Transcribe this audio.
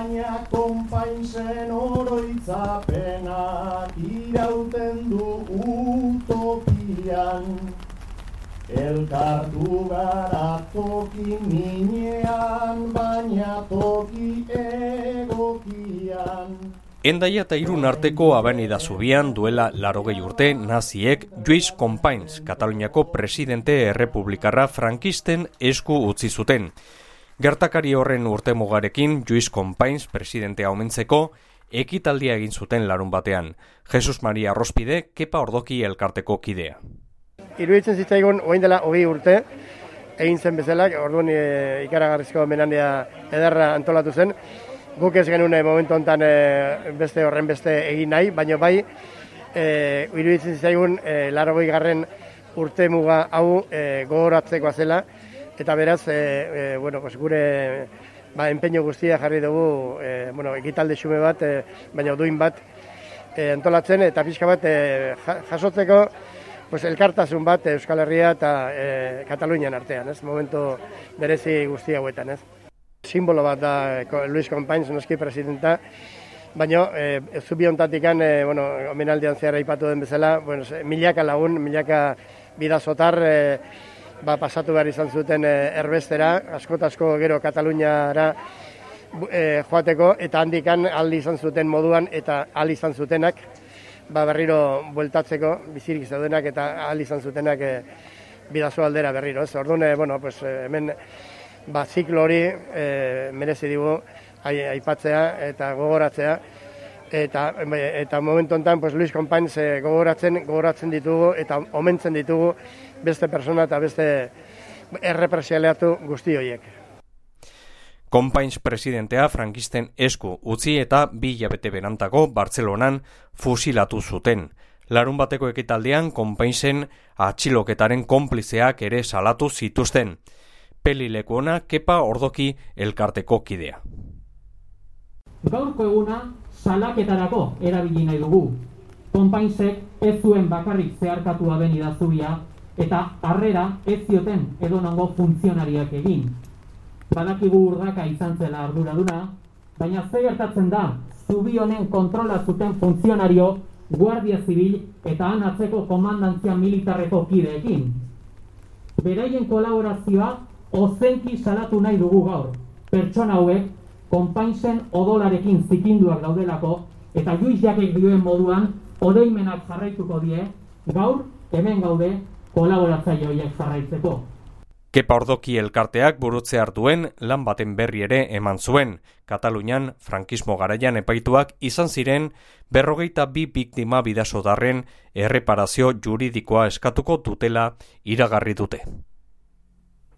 baina konpainzen oroitzapenak irauten du utopian. Elkartu gara toki minean, baina toki egokian. Endaia eta irun arteko abenida zubian duela larogei urte naziek Juiz Compains, Kataluniako presidente errepublikarra frankisten esku utzi zuten. Gertakari horren urte mugarekin Juiz Compains presidentea omentzeko ekitaldia egin zuten larun batean. Jesus Maria Rospide, kepa ordoki elkarteko kidea iruditzen zitzaigun orain dela hogei urte, egin zen bezala, orduan e, ikaragarrizko menandia ederra antolatu zen. Guk ez genuen momentu honetan e, beste horren beste egin nahi, baina bai, e, iruditzen zitzaigun e, laro garren urte muga hau e, gogoratzeko zela, eta beraz, e, e, bueno, pues gure ba, empeño guztia jarri dugu, e, bueno, ekitalde xume bat, e, baina duin bat, e, antolatzen, eta pixka bat e, jasotzeko, pues elkartasun bat Euskal Herria eta e, Katalunian artean, ez? Momentu berezi guzti hauetan, ez? Simbolo bat da Luis Compains, noski presidenta, baina e, zubi ontatikan, e, bueno, omenaldian zehar aipatu den bezala, bueno, milaka lagun, milaka bidazotar, e, ba, pasatu behar izan zuten e, erbestera, asko gero Kataluniara e, joateko, eta handikan aldi izan zuten moduan, eta aldi izan zutenak, ba, berriro bueltatzeko bizirik zaudenak eta ahal izan zutenak e, bidazo aldera berriro. Ez orduan, eh, bueno, pues, hemen ba, ziklo hori e, merezi digu aipatzea eta gogoratzea. Eta, eta momentu enten, pues, Luis Compainz gogoratzen, gogoratzen ditugu eta omentzen ditugu beste persona eta beste errepresialeatu guzti horiek. Compains presidentea frankisten esku utzi eta bi hilabete berantako Bartzelonan fusilatu zuten. Larun bateko ekitaldean Compainsen atxiloketaren konplizeak ere salatu zituzten. Pelileku ona kepa ordoki elkarteko kidea. Gaurko eguna salaketarako erabili nahi dugu. Kompainsek ez zuen bakarrik zeharkatu aben idazubia eta harrera ez zioten edonango funtzionariak egin badakigu urdaka izan zela arduraduna, baina ze gertatzen da, zubi honen kontrola zuten funtzionario, guardia zibil eta han atzeko komandantzia militarreko kideekin. Beraien kolaborazioa ozenki salatu nahi dugu gaur. Pertsona hauek, konpainzen odolarekin zikinduak daudelako, eta juiz jakek dioen moduan, odoimenak jarraituko die, gaur, hemen gaude, kolaboratzaile horiek jarraitzeko. Kepa ordoki elkarteak burutze hartuen lan baten berri ere eman zuen. Katalunian, frankismo garaian epaituak izan ziren berrogeita bi biktima bidasodarren erreparazio juridikoa eskatuko dutela iragarri dute.